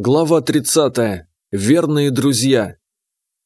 Глава 30. Верные друзья.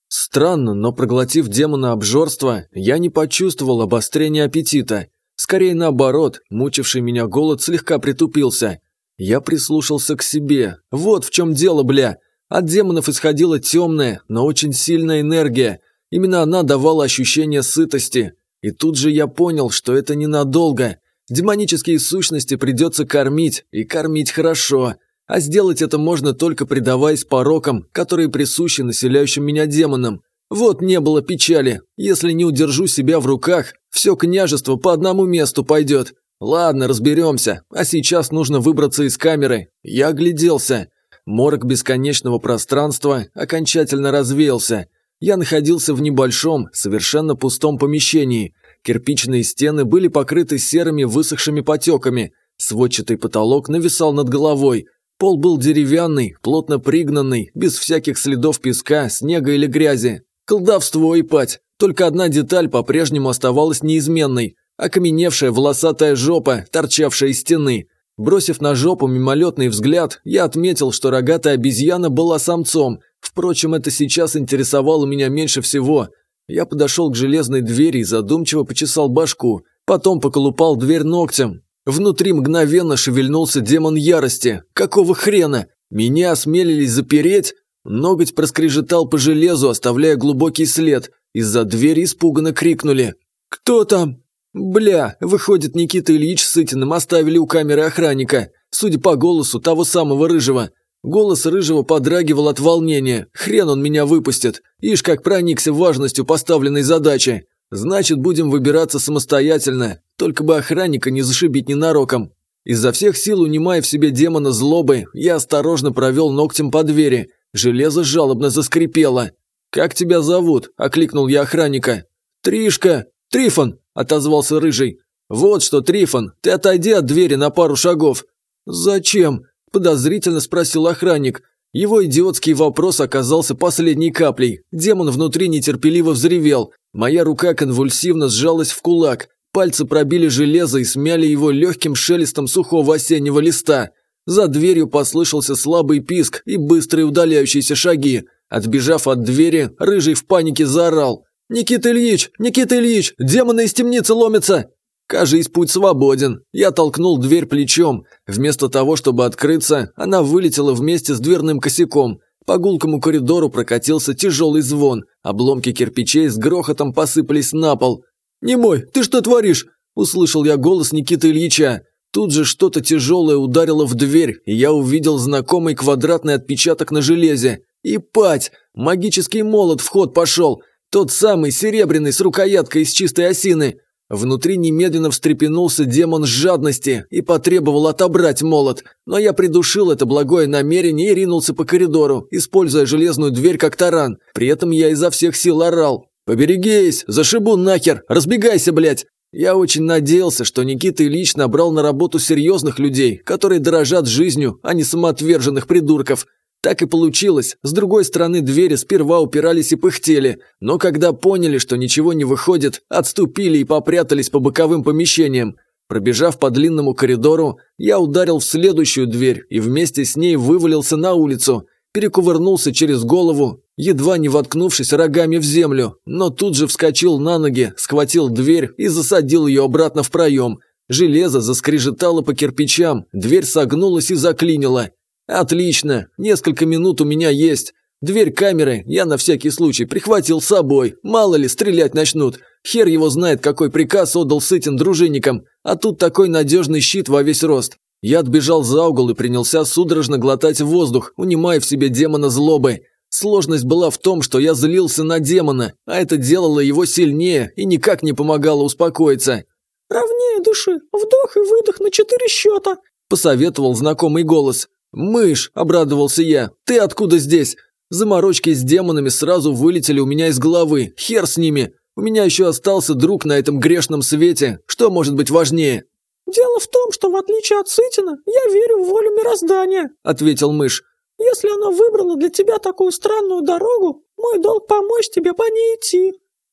Странно, но проглотив демона обжорства, я не почувствовал обострения аппетита. Скорее наоборот, мучивший меня голод слегка притупился. Я прислушался к себе. Вот в чем дело, бля. От демонов исходила темная, но очень сильная энергия. Именно она давала ощущение сытости. И тут же я понял, что это ненадолго. Демонические сущности придется кормить, и кормить хорошо. А сделать это можно только предаваясь порокам, которые присущи населяющим меня демонам. Вот не было печали. Если не удержу себя в руках, все княжество по одному месту пойдет. Ладно, разберемся. А сейчас нужно выбраться из камеры. Я огляделся. Морок бесконечного пространства окончательно развеялся. Я находился в небольшом, совершенно пустом помещении. Кирпичные стены были покрыты серыми высохшими потеками. Сводчатый потолок нависал над головой. Пол был деревянный, плотно пригнанный, без всяких следов песка, снега или грязи. Колдовство и пать. Только одна деталь по-прежнему оставалась неизменной. Окаменевшая волосатая жопа, торчавшая из стены. Бросив на жопу мимолетный взгляд, я отметил, что рогатая обезьяна была самцом. Впрочем, это сейчас интересовало меня меньше всего. Я подошел к железной двери и задумчиво почесал башку. Потом поколупал дверь ногтем. Внутри мгновенно шевельнулся демон ярости. Какого хрена? Меня осмелились запереть? Ноготь проскрежетал по железу, оставляя глубокий след. Из-за двери испуганно крикнули. «Кто там?» «Бля, выходит, Никита Ильич с Сытиным оставили у камеры охранника. Судя по голосу того самого Рыжего. Голос Рыжего подрагивал от волнения. Хрен он меня выпустит. Ишь, как проникся важностью поставленной задачи. Значит, будем выбираться самостоятельно, только бы охранника не зашибить ненароком. Изо всех сил, унимая в себе демона злобы, я осторожно провел ногтем по двери. Железо жалобно заскрипело. «Как тебя зовут?» – окликнул я охранника. «Тришка! Трифон!» – отозвался Рыжий. «Вот что, Трифон, ты отойди от двери на пару шагов». «Зачем?» – подозрительно спросил охранник. Его идиотский вопрос оказался последней каплей. Демон внутри нетерпеливо взревел. Моя рука конвульсивно сжалась в кулак. Пальцы пробили железо и смяли его легким шелестом сухого осеннего листа. За дверью послышался слабый писк и быстрые удаляющиеся шаги. Отбежав от двери, Рыжий в панике заорал. «Никита Ильич! Никита Ильич! Демоны из темницы ломятся!» Кажись, путь свободен. Я толкнул дверь плечом. Вместо того, чтобы открыться, она вылетела вместе с дверным косяком. По гулкому коридору прокатился тяжелый звон. Обломки кирпичей с грохотом посыпались на пол. Не мой, ты что творишь?» – услышал я голос Никиты Ильича. Тут же что-то тяжелое ударило в дверь, и я увидел знакомый квадратный отпечаток на железе. И пать! Магический молот в ход пошел! Тот самый серебряный с рукояткой из чистой осины. Внутри немедленно встрепенулся демон жадности и потребовал отобрать молот, но я придушил это благое намерение и ринулся по коридору, используя железную дверь как таран. При этом я изо всех сил орал. «Поберегись! Зашибу нахер! Разбегайся, блядь!» Я очень надеялся, что Никита лично набрал на работу серьезных людей, которые дорожат жизнью, а не самоотверженных придурков. Так и получилось. С другой стороны двери сперва упирались и пыхтели, но когда поняли, что ничего не выходит, отступили и попрятались по боковым помещениям. Пробежав по длинному коридору, я ударил в следующую дверь и вместе с ней вывалился на улицу, перекувырнулся через голову, едва не воткнувшись рогами в землю, но тут же вскочил на ноги, схватил дверь и засадил ее обратно в проем. Железо заскрежетало по кирпичам, дверь согнулась и заклинила – Отлично, несколько минут у меня есть. Дверь камеры я на всякий случай прихватил с собой, мало ли стрелять начнут. Хер его знает, какой приказ отдал Сытин дружинникам, а тут такой надежный щит во весь рост. Я отбежал за угол и принялся судорожно глотать воздух, унимая в себе демона злобы. Сложность была в том, что я злился на демона, а это делало его сильнее и никак не помогало успокоиться. «Ровнее души, вдох и выдох на четыре счета», – посоветовал знакомый голос. «Мышь!» – обрадовался я. «Ты откуда здесь? Заморочки с демонами сразу вылетели у меня из головы. Хер с ними! У меня еще остался друг на этом грешном свете. Что может быть важнее?» «Дело в том, что в отличие от Сытина, я верю в волю мироздания», – ответил мышь. «Если она выбрала для тебя такую странную дорогу, мой долг помочь тебе по ней идти».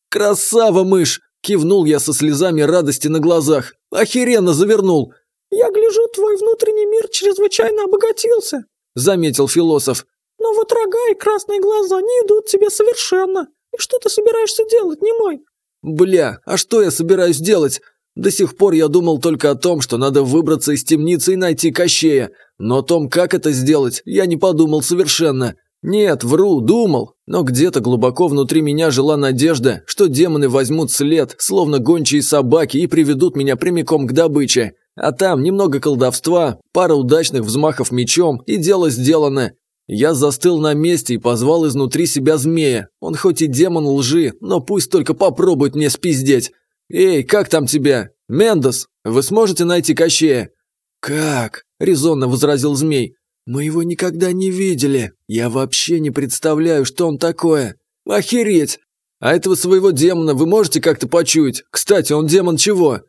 «Красава, мышь!» – кивнул я со слезами радости на глазах. «Охеренно завернул! «Я гляжу, твой внутренний мир чрезвычайно обогатился», — заметил философ. «Но вот рога и красные глаза не идут тебе совершенно. И что ты собираешься делать, не мой? «Бля, а что я собираюсь делать?» До сих пор я думал только о том, что надо выбраться из темницы и найти Кощея, но о том, как это сделать, я не подумал совершенно. Нет, вру, думал, но где-то глубоко внутри меня жила надежда, что демоны возьмут след, словно гончие собаки, и приведут меня прямиком к добыче. А там немного колдовства, пара удачных взмахов мечом, и дело сделано. Я застыл на месте и позвал изнутри себя змея. Он хоть и демон лжи, но пусть только попробует мне спиздеть. «Эй, как там тебя? Мендос? вы сможете найти Кощея?» «Как?» – резонно возразил змей. «Мы его никогда не видели. Я вообще не представляю, что он такое. Охереть! А этого своего демона вы можете как-то почуять? Кстати, он демон чего?»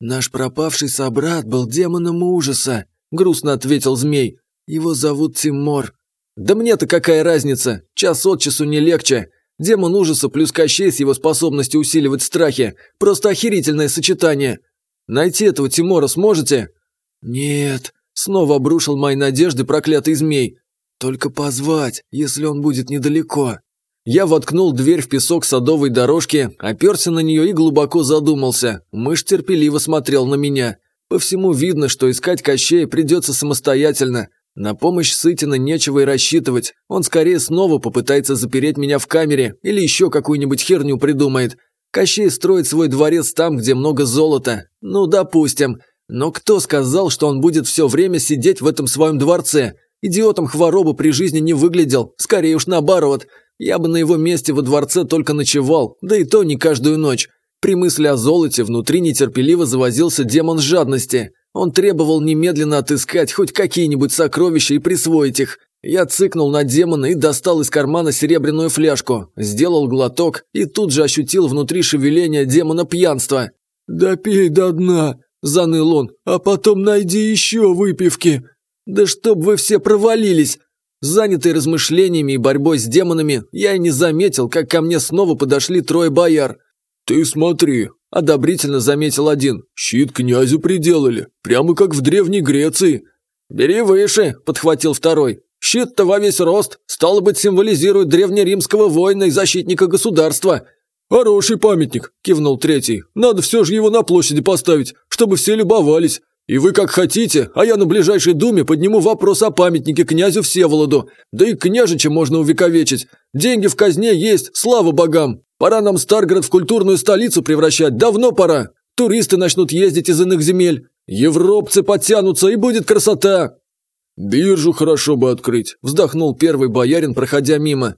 Наш пропавший собрат был демоном ужаса, грустно ответил змей. Его зовут Тимор. Да мне-то какая разница? Час от часу не легче. Демон ужаса плюс Кощей с его способностью усиливать страхи. Просто охерительное сочетание. Найти этого Тимора сможете? Нет. Снова обрушил мои надежды проклятый змей. Только позвать, если он будет недалеко. Я воткнул дверь в песок садовой дорожки, а оперся на нее и глубоко задумался. Мышь терпеливо смотрел на меня. По всему видно, что искать Кощея придется самостоятельно. На помощь Сытина нечего и рассчитывать. Он скорее снова попытается запереть меня в камере или еще какую-нибудь херню придумает. Кощей строит свой дворец там, где много золота. Ну, допустим. Но кто сказал, что он будет все время сидеть в этом своем дворце? Идиотом Хворобу при жизни не выглядел, скорее уж наоборот – я бы на его месте во дворце только ночевал, да и то не каждую ночь. При мысли о золоте внутри нетерпеливо завозился демон жадности. Он требовал немедленно отыскать хоть какие-нибудь сокровища и присвоить их. Я цыкнул на демона и достал из кармана серебряную фляжку, сделал глоток и тут же ощутил внутри шевеление демона пьянства. «Да пей до дна!» – заныл он, – «а потом найди еще выпивки!» «Да чтоб вы все провалились!» Занятый размышлениями и борьбой с демонами, я и не заметил, как ко мне снова подошли трое бояр. «Ты смотри», – одобрительно заметил один, – «щит князю приделали, прямо как в Древней Греции». «Бери выше», – подхватил второй. «Щит-то во весь рост, стало быть, символизирует древнеримского воина и защитника государства». «Хороший памятник», – кивнул третий. «Надо все же его на площади поставить, чтобы все любовались. И вы как хотите, а я на ближайшей думе подниму вопрос о памятнике князю Всеволоду. Да и княжича можно увековечить. Деньги в казне есть, слава богам. Пора нам Старгород в культурную столицу превращать, давно пора. Туристы начнут ездить из иных земель. Европцы подтянутся, и будет красота. Биржу хорошо бы открыть, вздохнул первый боярин, проходя мимо.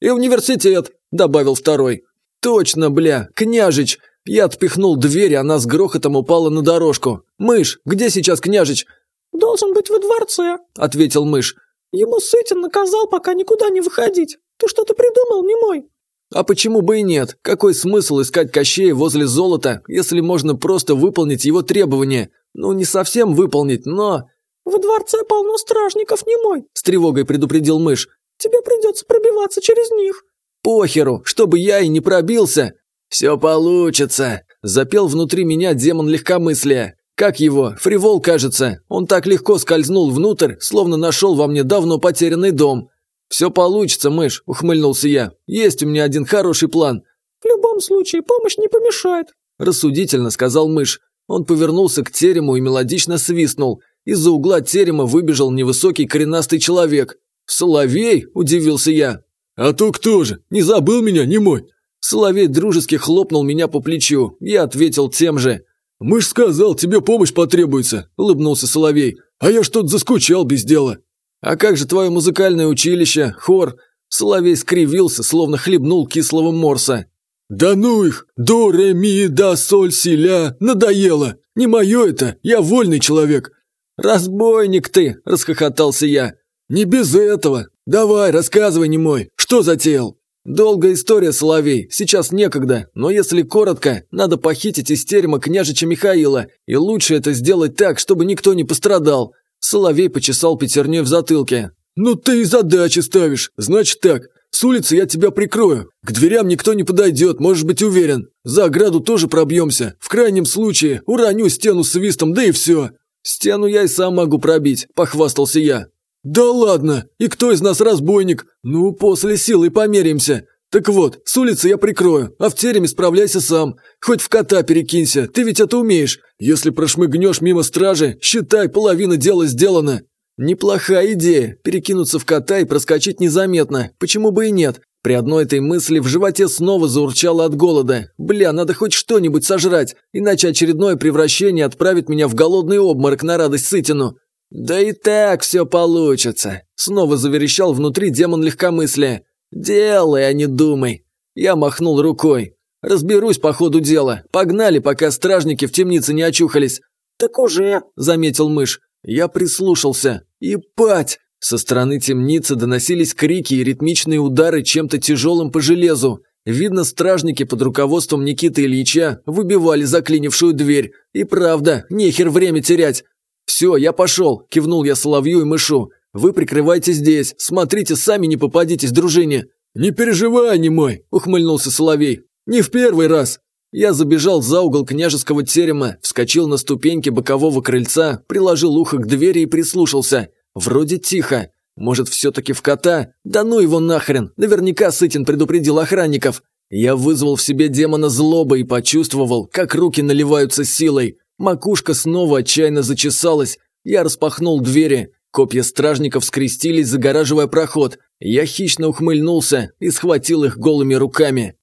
И университет, добавил второй. Точно, бля, княжич, я отпихнул дверь, и она с грохотом упала на дорожку. «Мышь, где сейчас княжич?» «Должен быть во дворце», — ответил мышь. «Ему Сытин наказал пока никуда не выходить. Ты что-то придумал, не мой?» «А почему бы и нет? Какой смысл искать Кощея возле золота, если можно просто выполнить его требования? Ну, не совсем выполнить, но...» «Во дворце полно стражников, не мой», — с тревогой предупредил мышь. «Тебе придется пробиваться через них». «Похеру, чтобы я и не пробился!» «Все получится!» – запел внутри меня демон легкомыслия. «Как его? Фривол, кажется. Он так легко скользнул внутрь, словно нашел во мне давно потерянный дом». «Все получится, мышь», – ухмыльнулся я. «Есть у меня один хороший план». «В любом случае, помощь не помешает», – рассудительно сказал мышь. Он повернулся к терему и мелодично свистнул. Из-за угла терема выбежал невысокий коренастый человек. «Соловей?» – удивился я. «А то кто же? Не забыл меня, не мой. Соловей дружески хлопнул меня по плечу. Я ответил тем же. «Мы ж сказал, тебе помощь потребуется», – улыбнулся Соловей. «А я что-то заскучал без дела». «А как же твое музыкальное училище, хор?» Соловей скривился, словно хлебнул кислого морса. «Да ну их! До, ре, ми, да, соль, селя! Надоело! Не мое это! Я вольный человек!» «Разбойник ты!» – расхохотался я. «Не без этого! Давай, рассказывай, не мой, что затеял?» «Долгая история, Соловей, сейчас некогда, но если коротко, надо похитить из терема княжича Михаила, и лучше это сделать так, чтобы никто не пострадал». Соловей почесал пятерней в затылке. «Ну ты и задачи ставишь, значит так, с улицы я тебя прикрою. К дверям никто не подойдет, можешь быть уверен. За ограду тоже пробьемся. В крайнем случае, уроню стену свистом, да и все». «Стену я и сам могу пробить», – похвастался я. «Да ладно! И кто из нас разбойник? Ну, после силы померимся. Так вот, с улицы я прикрою, а в тереме справляйся сам. Хоть в кота перекинься, ты ведь это умеешь. Если прошмыгнешь мимо стражи, считай, половина дела сделана». Неплохая идея – перекинуться в кота и проскочить незаметно. Почему бы и нет? При одной этой мысли в животе снова заурчало от голода. Бля, надо хоть что-нибудь сожрать, иначе очередное превращение отправит меня в голодный обморок на радость Сытину. «Да и так все получится!» Снова заверещал внутри демон легкомыслия. «Делай, а не думай!» Я махнул рукой. «Разберусь по ходу дела. Погнали, пока стражники в темнице не очухались». «Так уже!» – заметил мышь. Я прислушался. «И пать!» Со стороны темницы доносились крики и ритмичные удары чем-то тяжелым по железу. Видно, стражники под руководством Никиты Ильича выбивали заклинившую дверь. И правда, нехер время терять. «Все, я пошел!» – кивнул я Соловью и Мышу. «Вы прикрывайте здесь, смотрите, сами не попадитесь, дружине!» «Не переживай, не мой!» – ухмыльнулся Соловей. «Не в первый раз!» Я забежал за угол княжеского терема, вскочил на ступеньки бокового крыльца, приложил ухо к двери и прислушался. Вроде тихо. Может, все-таки в кота? Да ну его нахрен! Наверняка Сытин предупредил охранников. Я вызвал в себе демона злобы и почувствовал, как руки наливаются силой. Макушка снова отчаянно зачесалась. Я распахнул двери. Копья стражников скрестились, загораживая проход. Я хищно ухмыльнулся и схватил их голыми руками.